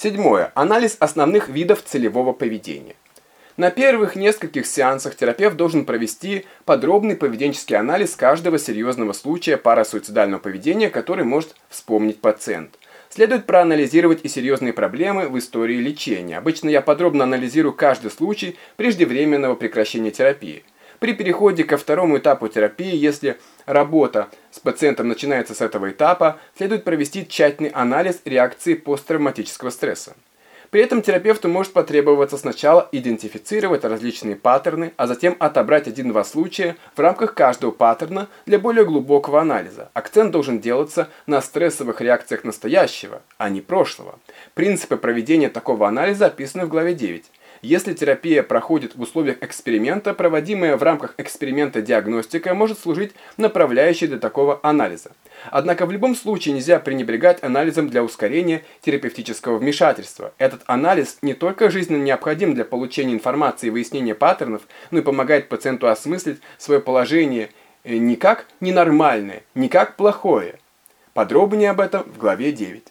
Седьмое. Анализ основных видов целевого поведения. На первых нескольких сеансах терапевт должен провести подробный поведенческий анализ каждого серьезного случая парасуицидального поведения, который может вспомнить пациент. Следует проанализировать и серьезные проблемы в истории лечения. Обычно я подробно анализирую каждый случай преждевременного прекращения терапии. При переходе ко второму этапу терапии, если работа с пациентом начинается с этого этапа, следует провести тщательный анализ реакции посттравматического стресса. При этом терапевту может потребоваться сначала идентифицировать различные паттерны, а затем отобрать один-два случая в рамках каждого паттерна для более глубокого анализа. Акцент должен делаться на стрессовых реакциях настоящего, а не прошлого. Принципы проведения такого анализа описаны в главе 9. Если терапия проходит в условиях эксперимента, проводимая в рамках эксперимента диагностика может служить направляющей для такого анализа. Однако в любом случае нельзя пренебрегать анализом для ускорения терапевтического вмешательства. Этот анализ не только жизненно необходим для получения информации и выяснения паттернов, но и помогает пациенту осмыслить свое положение э, не как ненормальное, не как плохое. Подробнее об этом в главе 9.